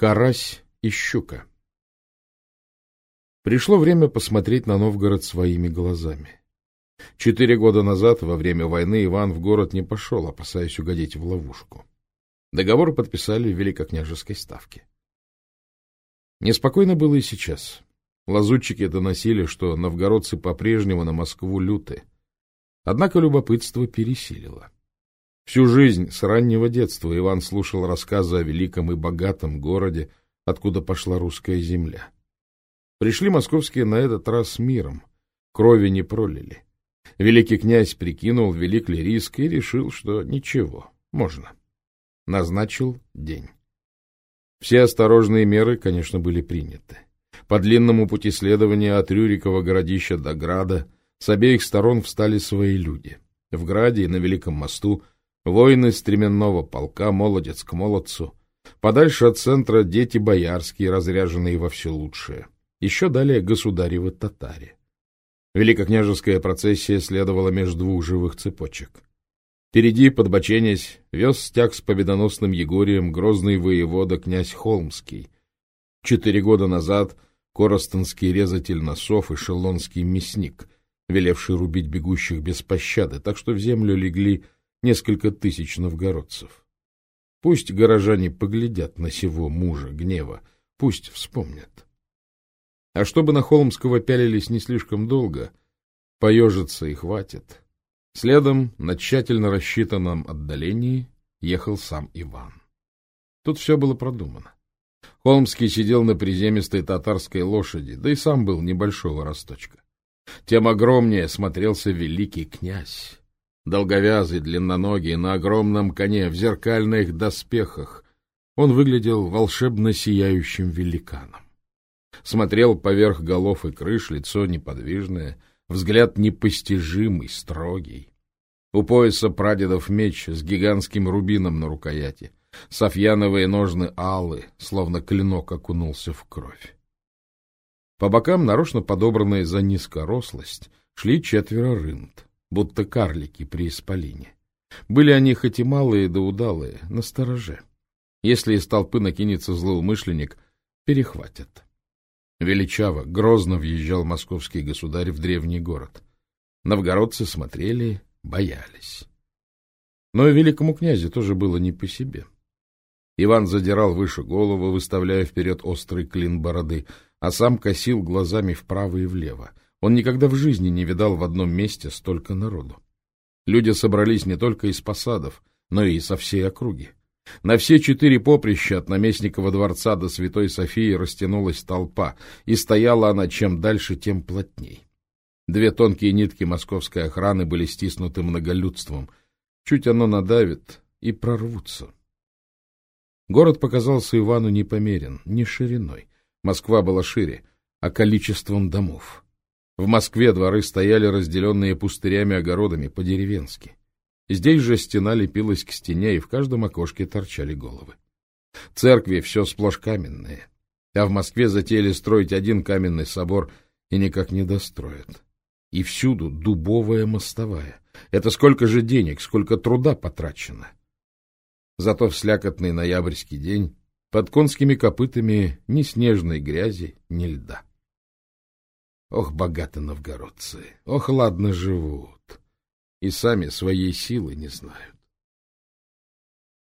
Карась и щука. Пришло время посмотреть на Новгород своими глазами. Четыре года назад, во время войны, Иван в город не пошел, опасаясь угодить в ловушку. Договор подписали в Великокняжеской ставке. Неспокойно было и сейчас. Лазутчики доносили, что новгородцы по-прежнему на Москву люты. Однако любопытство пересилило. Всю жизнь с раннего детства Иван слушал рассказы о великом и богатом городе, откуда пошла русская земля. Пришли московские на этот раз с миром, крови не пролили. Великий князь прикинул, велик ли риск, и решил, что ничего, можно. Назначил день. Все осторожные меры, конечно, были приняты. По длинному пути следования от Рюрикова городища до Града с обеих сторон встали свои люди. В Граде и на Великом мосту воины стременного полка, молодец к молодцу. Подальше от центра дети боярские, разряженные во все лучшее. Еще далее государевы татаре. Великокняжеская процессия следовала между двух живых цепочек. Впереди, подбоченясь, вез стяг с победоносным Егорием грозный воевода князь Холмский. Четыре года назад — коростонский резатель носов и шелонский мясник, велевший рубить бегущих без пощады, так что в землю легли несколько тысяч новгородцев. Пусть горожане поглядят на сего мужа гнева, пусть вспомнят. А чтобы на Холмского пялились не слишком долго, поежиться и хватит. Следом, на тщательно рассчитанном отдалении, ехал сам Иван. Тут все было продумано. Холмский сидел на приземистой татарской лошади, да и сам был небольшого росточка. Тем огромнее смотрелся великий князь. Долговязый, длинноногий, на огромном коне, в зеркальных доспехах. Он выглядел волшебно сияющим великаном. Смотрел поверх голов и крыш, лицо неподвижное, взгляд непостижимый, строгий. У пояса прадедов меч с гигантским рубином на рукояти — Софьяновые ножны алы, словно клинок окунулся в кровь. По бокам, нарочно подобранные за низкорослость, шли четверо рынд, будто карлики при исполине. Были они хоть и малые да удалые, на стороже. Если из толпы накинется злоумышленник, перехватят. Величаво, грозно въезжал московский государь в древний город. Новгородцы смотрели, боялись. Но и великому князю тоже было не по себе. Иван задирал выше голову, выставляя вперед острый клин бороды, а сам косил глазами вправо и влево. Он никогда в жизни не видал в одном месте столько народу. Люди собрались не только из посадов, но и со всей округи. На все четыре поприща от наместникова дворца до Святой Софии растянулась толпа, и стояла она чем дальше, тем плотней. Две тонкие нитки московской охраны были стиснуты многолюдством. Чуть оно надавит, и прорвутся. Город показался Ивану непомерен, не шириной. Москва была шире, а количеством домов. В Москве дворы стояли разделенные пустырями огородами по-деревенски. Здесь же стена лепилась к стене, и в каждом окошке торчали головы. Церкви все сплошь каменные, а в Москве затеяли строить один каменный собор и никак не достроят. И всюду дубовая мостовая. Это сколько же денег, сколько труда потрачено. Зато в слякотный ноябрьский день под конскими копытами ни снежной грязи, ни льда. Ох, богаты новгородцы, ох, ладно живут, и сами своей силы не знают.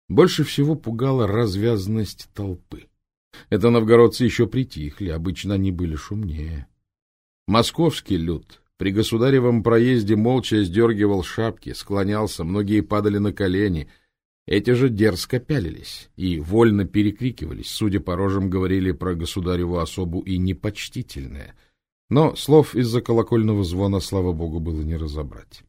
Больше всего пугала развязанность толпы. Это новгородцы еще притихли, обычно они были шумнее. Московский люд при государевом проезде молча сдергивал шапки, склонялся, многие падали на колени — эти же дерзко пялились и вольно перекрикивались, судя по рожам, говорили про государеву особу и непочтительное. Но слов из-за колокольного звона, слава богу, было не разобрать.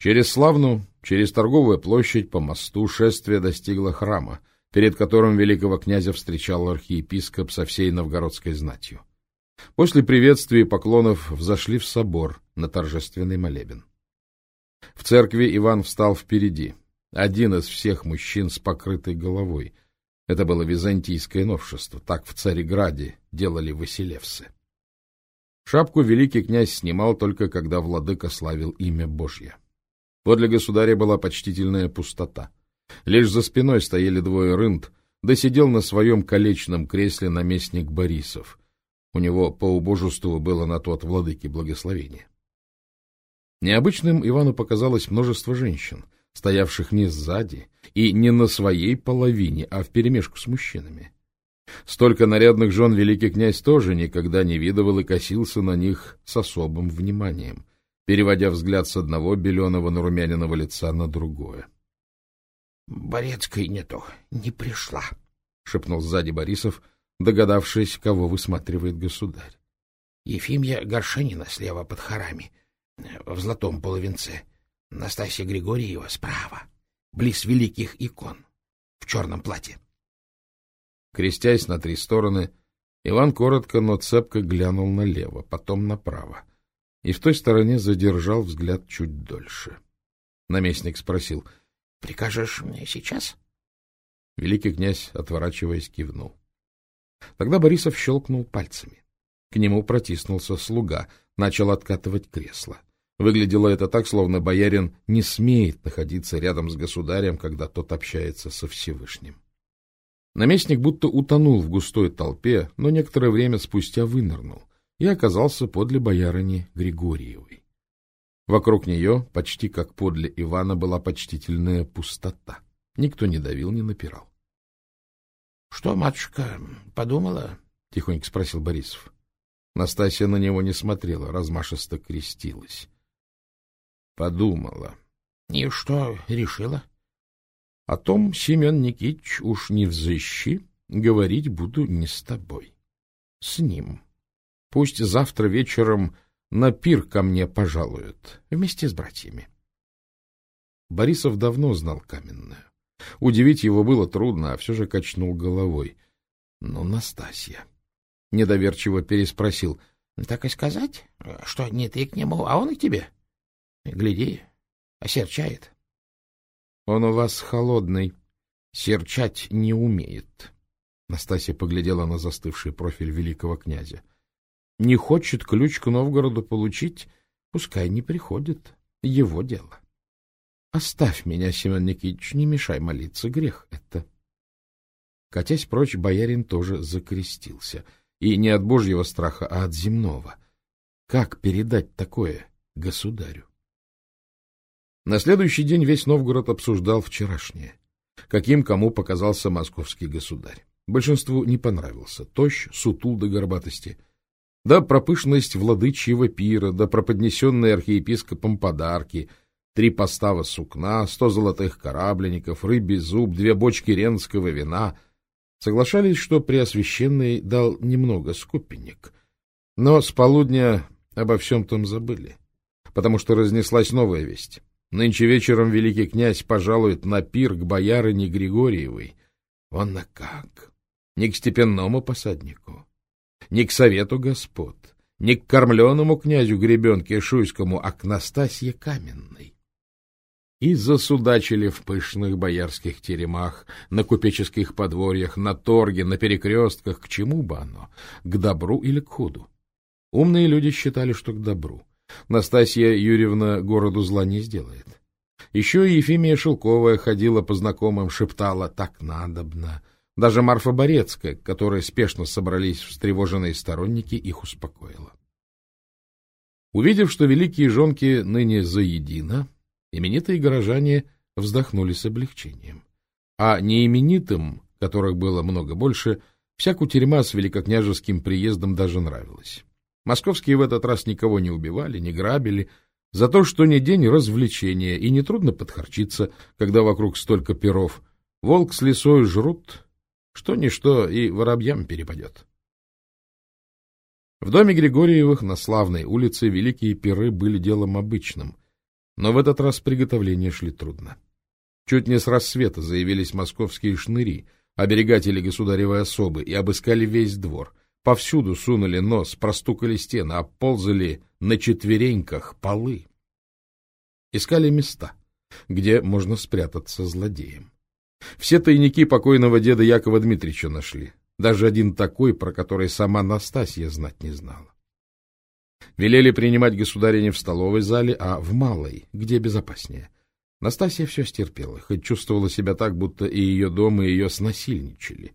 Через Славну, через торговую площадь по мосту шествие достигло храма, перед которым великого князя встречал архиепископ со всей новгородской знатью. После приветствия и поклонов взошли в собор на торжественный молебен. В церкви Иван встал впереди, один из всех мужчин с покрытой головой. Это было византийское новшество. Так в Цареграде делали василевсы. Шапку великий князь снимал только, когда владыка славил имя Божье. Подле государя была почтительная пустота. Лишь за спиной стояли двое рынд, да сидел на своем колечном кресле наместник Борисов. У него по убожеству было на то от владыки благословения. Необычным Ивану показалось множество женщин, стоявших не сзади и не на своей половине, а вперемешку с мужчинами. Столько нарядных жен великий князь тоже никогда не видывал и косился на них с особым вниманием, переводя взгляд с одного беленого нарумяненного лица на другое. — Борецкой нету, не пришла, — шепнул сзади Борисов, догадавшись, кого высматривает государь. — Ефимья Горшенина слева под хорами, в золотом половинце. Настасья Григорьева справа, близ великих икон, в черном платье. Крестясь на три стороны, Иван коротко, но цепко глянул налево, потом направо, и в той стороне задержал взгляд чуть дольше. Наместник спросил, — Прикажешь мне сейчас? Великий князь, отворачиваясь, кивнул. Тогда Борисов щелкнул пальцами. К нему протиснулся слуга, начал откатывать кресло. Выглядело это так, словно боярин не смеет находиться рядом с государем, когда тот общается со Всевышним. Наместник будто утонул в густой толпе, но некоторое время спустя вынырнул и оказался подле боярыни Григорьевой. Вокруг нее, почти как подле Ивана, была почтительная пустота. Никто не давил, не напирал. — Что, матушка, подумала? — тихонько спросил Борисов. Настасья на него не смотрела, размашисто крестилась. Подумала. — И что решила? — О том, Семен Никитич, уж не взыщи, говорить буду не с тобой. С ним. Пусть завтра вечером на пир ко мне пожалуют, вместе с братьями. Борисов давно знал Каменную. Удивить его было трудно, а все же качнул головой. — Ну, Настасья. Недоверчиво переспросил. — Так и сказать, что не ты к нему, а он к тебе? — Гляди, осерчает. Он у вас холодный, серчать не умеет. Настасья поглядела на застывший профиль великого князя. Не хочет ключ к Новгороду получить, пускай не приходит. Его дело. Оставь меня, Семен Никитич, не мешай молиться, грех это. Катясь прочь, боярин тоже закрестился. И не от божьего страха, а от земного. Как передать такое государю? На следующий день весь Новгород обсуждал вчерашнее. Каким кому показался московский государь. Большинству не понравился. Тощ, сутул до горбатости. Да пропышность владычьего пира, да проподнесенные архиепископом подарки, три постава сукна, сто золотых корабленников, рыбий зуб, две бочки ренского вина. Соглашались, что Преосвященный дал немного скупенек. Но с полудня обо всем том забыли, потому что разнеслась новая весть. Нынче вечером великий князь пожалует на пир к боярине Григорьевой. Он на как? Не к степенному посаднику, не к совету господ, не к кормленному князю Гребенке Шуйскому, а к Настасье Каменной. И засудачили в пышных боярских теремах, на купеческих подворьях, на торге, на перекрестках. К чему бы оно? К добру или к худу? Умные люди считали, что к добру. Настасья Юрьевна городу зла не сделает. Еще и Ефимия Шелковая ходила по знакомым, шептала «так надобно». Даже Марфа Борецкая, к которой спешно собрались встревоженные сторонники, их успокоила. Увидев, что великие жонки ныне заедино, именитые горожане вздохнули с облегчением. А неименитым, которых было много больше, вся кутерьма с великокняжеским приездом даже нравилась. Московские в этот раз никого не убивали, не грабили, за то, что не день развлечения, и нетрудно подхарчиться, когда вокруг столько перов. Волк с лисой жрут, что-ничто и воробьям перепадет. В доме Григорьевых на Славной улице великие пиры были делом обычным, но в этот раз приготовления шли трудно. Чуть не с рассвета заявились московские шныри, оберегатели государевой особы, и обыскали весь двор — Повсюду сунули нос, простукали стены, оползали на четвереньках полы. Искали места, где можно спрятаться злодеям. Все тайники покойного деда Якова Дмитриевича нашли. Даже один такой, про который сама Настасья знать не знала. Велели принимать государя не в столовой зале, а в малой, где безопаснее. Настасья все стерпела, хоть чувствовала себя так, будто и ее дом, и ее снасильничали.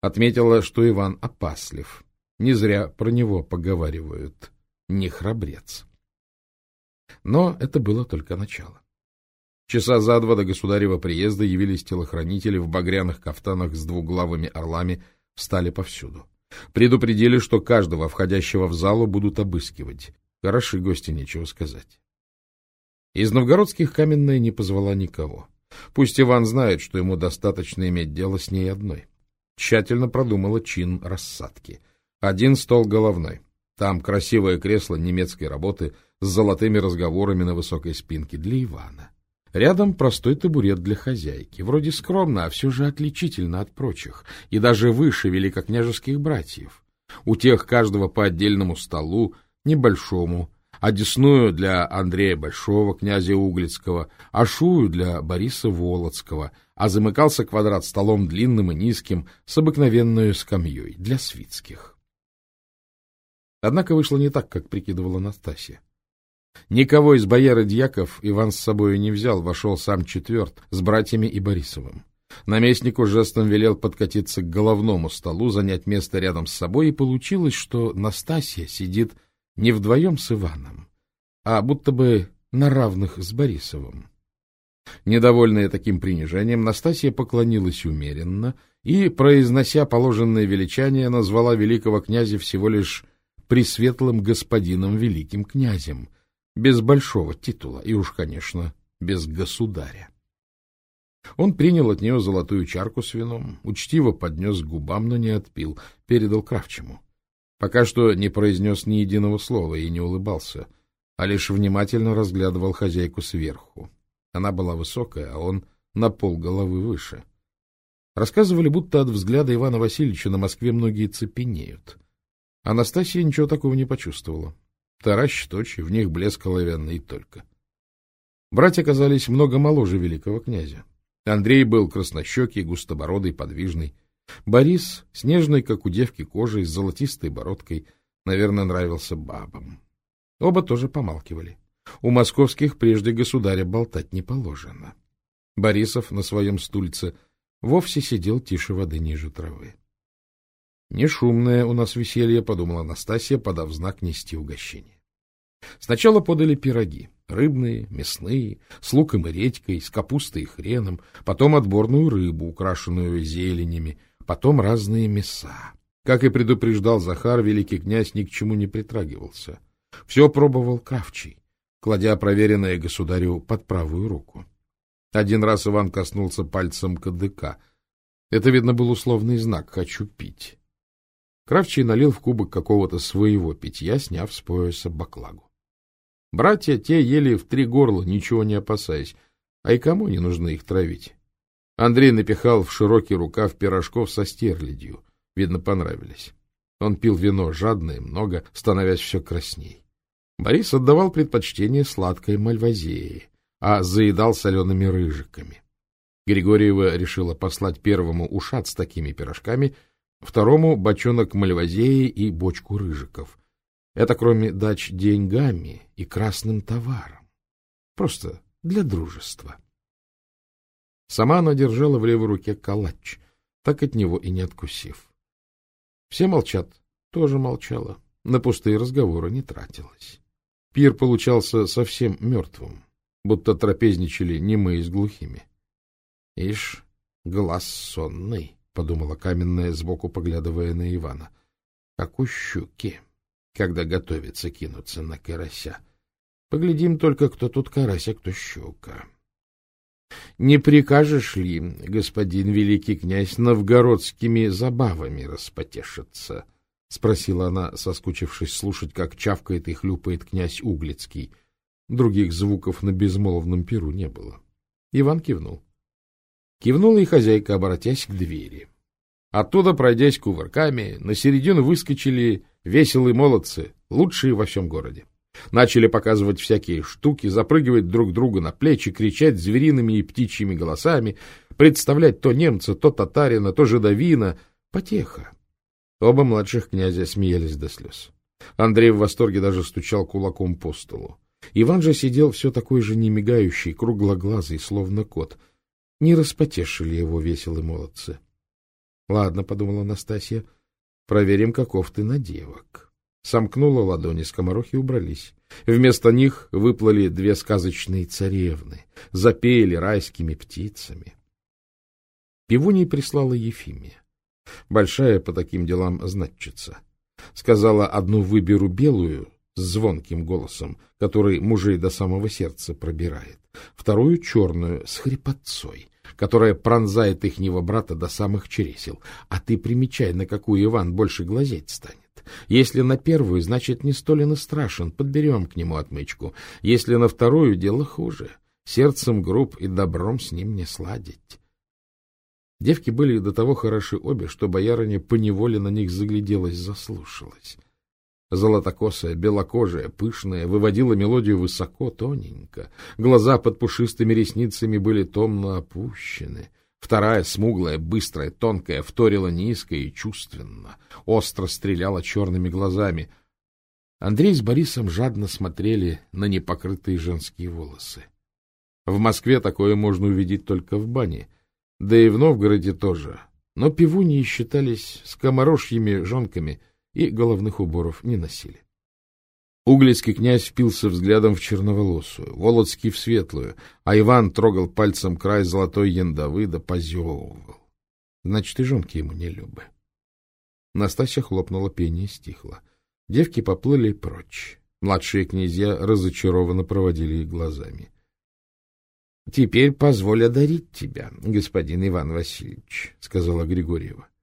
Отметила, что Иван опаслив. Не зря про него поговаривают. Не храбрец. Но это было только начало. Часа за два до государева приезда явились телохранители в багряных кафтанах с двуглавыми орлами, встали повсюду. Предупредили, что каждого входящего в залу будут обыскивать. Хороши гости, нечего сказать. Из новгородских каменная не позвала никого. Пусть Иван знает, что ему достаточно иметь дело с ней одной. Тщательно продумала чин рассадки. Один стол головной. Там красивое кресло немецкой работы с золотыми разговорами на высокой спинке для Ивана. Рядом простой табурет для хозяйки. Вроде скромно, а все же отличительно от прочих. И даже выше великокняжеских братьев. У тех каждого по отдельному столу, небольшому, одесную для Андрея Большого, князя Углицкого, ашую для Бориса Володского, а замыкался квадрат столом длинным и низким с обыкновенной скамьей для свитских. Однако вышло не так, как прикидывала Настасья. Никого из бояр и дьяков Иван с собой не взял, вошел сам четверт с братьями и Борисовым. Наместнику жестом велел подкатиться к головному столу, занять место рядом с собой, и получилось, что Настасья сидит не вдвоем с Иваном, а будто бы на равных с Борисовым. Недовольная таким принижением, Настасья поклонилась умеренно и, произнося положенное величание, назвала великого князя всего лишь пресветлым господином великим князем, без большого титула и уж, конечно, без государя. Он принял от нее золотую чарку с вином, учтиво поднес губам, но не отпил, передал Кравчему. Пока что не произнес ни единого слова и не улыбался, а лишь внимательно разглядывал хозяйку сверху. Она была высокая, а он на пол головы выше. Рассказывали, будто от взгляда Ивана Васильевича на Москве многие цепенеют. Анастасия ничего такого не почувствовала. Таращит очи, в них блеск оловянный только. Братья оказались много моложе великого князя. Андрей был краснощекий, густобородый, подвижный. Борис, снежный, как у девки кожей, с золотистой бородкой, наверное, нравился бабам. Оба тоже помалкивали. У московских прежде государя болтать не положено. Борисов на своем стульце вовсе сидел тише воды ниже травы. — Не у нас веселье, — подумала Настасья, подав знак нести угощение. Сначала подали пироги — рыбные, мясные, с луком и редькой, с капустой и хреном, потом отборную рыбу, украшенную зеленями, потом разные мяса. Как и предупреждал Захар, великий князь ни к чему не притрагивался. Все пробовал Кравчий, кладя проверенное государю под правую руку. Один раз Иван коснулся пальцем кадыка. Это, видно, был условный знак «хочу пить». Кравчий налил в кубок какого-то своего питья, сняв с пояса баклагу. Братья те ели в три горла, ничего не опасаясь. А и кому не нужно их травить? Андрей напихал в широкий рукав пирожков со стерлядью. Видно, понравились. Он пил вино жадно и много, становясь все красней. Борис отдавал предпочтение сладкой мальвазии, а заедал солеными рыжиками. Григорьева решила послать первому ушат с такими пирожками, второму — бочонок мальвазеи и бочку рыжиков. Это кроме дач деньгами и красным товаром. Просто для дружества. Сама она держала в левой руке калач, так от него и не откусив. Все молчат, тоже молчала, на пустые разговоры не тратилась. Пир получался совсем мертвым, будто трапезничали немые с глухими. — Ишь, глаз сонный, — подумала каменная, сбоку поглядывая на Ивана, — как у щуки, когда готовится кинуться на карася. Поглядим только, кто тут карась, а кто щука. — Не прикажешь ли, господин великий князь, новгородскими забавами распотешиться? —— спросила она, соскучившись слушать, как чавкает и хлюпает князь Углицкий. Других звуков на безмолвном перу не было. Иван кивнул. Кивнула и хозяйка, обратясь к двери. Оттуда, пройдясь кувырками, на середину выскочили веселые молодцы, лучшие во всем городе. Начали показывать всякие штуки, запрыгивать друг другу на плечи, кричать звериными и птичьими голосами, представлять то немца, то татарина, то жидовина. Потеха. Оба младших князя смеялись до слез. Андрей в восторге даже стучал кулаком по столу. Иван же сидел все такой же немигающий, круглоглазый, словно кот. Не распотешили его веселые молодцы. — Ладно, — подумала Настасья, — проверим, каков ты на девок. Сомкнула ладони, скоморохи убрались. Вместо них выплыли две сказочные царевны, запели райскими птицами. Пивуней прислала Ефимия. Большая по таким делам значится. Сказала, одну выберу белую с звонким голосом, который мужей до самого сердца пробирает, вторую черную с хрипотцой, которая пронзает ихнего брата до самых чересел. А ты примечай, на какую Иван больше глазеть станет. Если на первую, значит, не столь и страшен, подберем к нему отмычку. Если на вторую, дело хуже. Сердцем груб и добром с ним не сладить. Девки были до того хороши обе, что боярыня поневоле на них загляделась, заслушалась. Золотокосая, белокожая, пышная, выводила мелодию высоко, тоненько. Глаза под пушистыми ресницами были томно опущены. Вторая, смуглая, быстрая, тонкая, вторила низко и чувственно. Остро стреляла черными глазами. Андрей с Борисом жадно смотрели на непокрытые женские волосы. В Москве такое можно увидеть только в бане — да и в Новгороде тоже. Но пивуньи считались скоморожьими жонками и головных уборов не носили. Углицкий князь впился взглядом в черноволосую, Володский в светлую, а Иван трогал пальцем край золотой яндовы да позевывал. Значит, и жонки ему не любы. Настасья хлопнула, пение стихло. Девки поплыли прочь. Младшие князья разочарованно проводили их глазами. — Теперь позволь одарить тебя, господин Иван Васильевич, — сказала Григорьева. —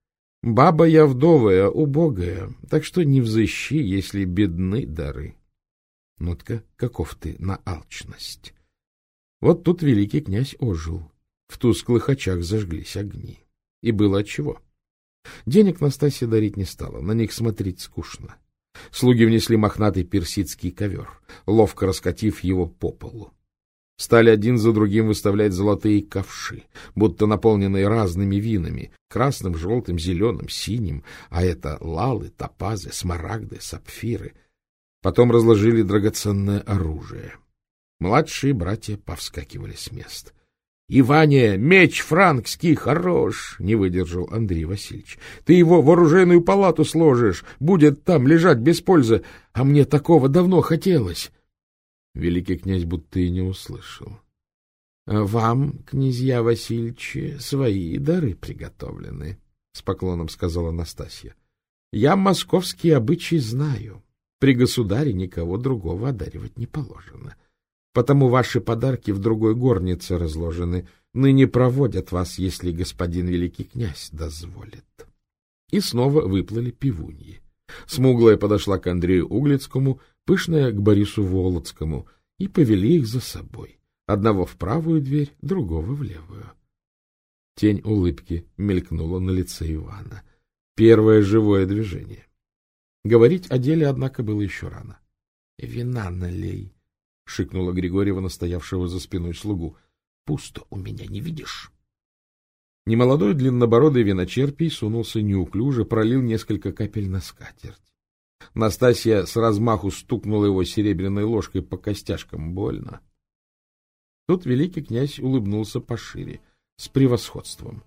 Баба я вдовая, убогая, так что не взыщи, если бедны дары. Нотка, каков ты на алчность. Вот тут великий князь ожил. В тусклых очах зажглись огни. И было отчего. Денег Настасья дарить не стала, на них смотреть скучно. Слуги внесли мохнатый персидский ковер, ловко раскатив его по полу стали один за другим выставлять золотые ковши, будто наполненные разными винами — красным, желтым, зеленым, синим, а это лалы, топазы, смарагды, сапфиры. Потом разложили драгоценное оружие. Младшие братья повскакивали с мест. — Иване, меч франкский хорош! — не выдержал Андрей Васильевич. — Ты его в оружейную палату сложишь, будет там лежать без пользы, а мне такого давно хотелось. Великий князь будто и не услышал. — Вам, князья Васильевичи, свои дары приготовлены, — с поклоном сказала Настасья. — Я московские обычаи знаю. При государе никого другого одаривать не положено. Потому ваши подарки в другой горнице разложены. Ныне проводят вас, если господин великий князь дозволит. И снова выплыли пивуньи. Смуглая подошла к Андрею Углицкому — пышная к Борису Володскому, и повели их за собой, одного в правую дверь, другого в левую. Тень улыбки мелькнула на лице Ивана. Первое живое движение. Говорить о деле, однако, было еще рано. — Вина налей, — шикнула Григорьева, настоявшего за спиной слугу. — Пусто у меня, не видишь? Немолодой длиннобородый виночерпий сунулся неуклюже, пролил несколько капель на скатерть. Настасья с размаху стукнула его серебряной ложкой по костяшкам. Больно. Тут великий князь улыбнулся пошире, с превосходством.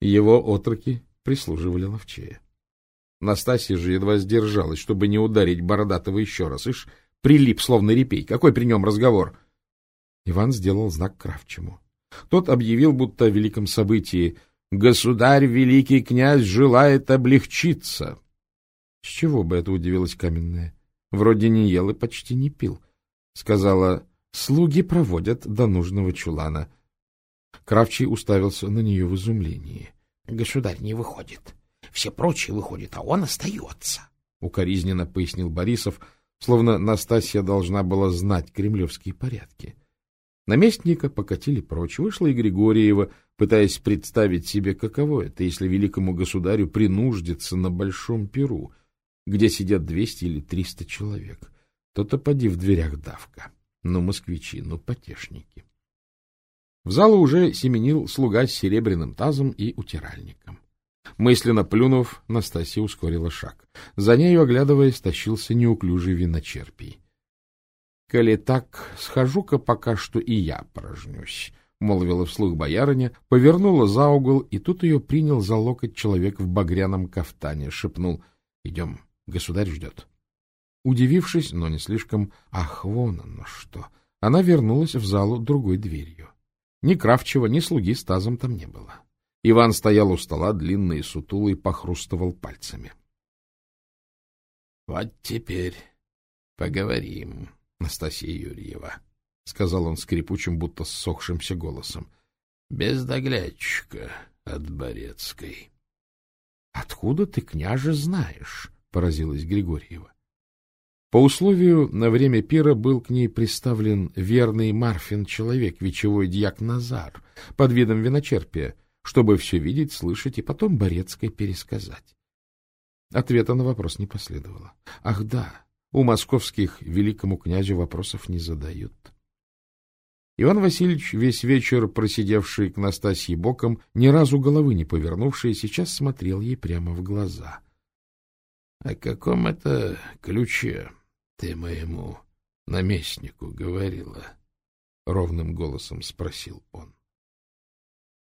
Его отроки прислуживали ловчее. Настасья же едва сдержалась, чтобы не ударить Бородатого еще раз. Ишь, прилип, словно репей. Какой при нем разговор? Иван сделал знак Кравчему. Тот объявил, будто о великом событии. «Государь, великий князь, желает облегчиться. — С чего бы это удивилась каменная? Вроде не ел и почти не пил. Сказала, слуги проводят до нужного чулана. Кравчий уставился на нее в изумлении. — Государь не выходит. Все прочие выходят, а он остается. Укоризненно пояснил Борисов, словно Настасья должна была знать кремлевские порядки. Наместника покатили прочь. Вышла и Григорьева, пытаясь представить себе, каково это, если великому государю принуждиться на большом перу — где сидят двести или триста человек. То-то поди в дверях давка. Ну, москвичи, ну, потешники. В залу уже семенил слуга с серебряным тазом и утиральником. Мысленно плюнув, Настасья ускорила шаг. За нею, оглядываясь, тащился неуклюжий виночерпий. — Коли так, схожу-ка пока что и я порожнюсь, — молвила вслух боярыня, повернула за угол, и тут ее принял за локоть человек в багряном кафтане, шепнул — Идем, государь ждет. Удивившись, но не слишком, ах, вон оно что, она вернулась в залу другой дверью. Ни Кравчева, ни слуги с тазом там не было. Иван стоял у стола, длинный и сутулый, похрустывал пальцами. — Вот теперь поговорим, Настасья Юрьева, — сказал он скрипучим, будто ссохшимся голосом. — Без доглядчика от Борецкой. — Откуда ты, княже, знаешь? — поразилась Григорьева. По условию, на время пира был к ней приставлен верный Марфин человек, вечевой дьяк Назар, под видом виночерпия, чтобы все видеть, слышать и потом Борецкой пересказать. Ответа на вопрос не последовало. Ах да, у московских великому князю вопросов не задают. Иван Васильевич, весь вечер просидевший к Настасье боком, ни разу головы не повернувший, сейчас смотрел ей прямо в глаза. — О каком это ключе ты моему наместнику говорила? — ровным голосом спросил он.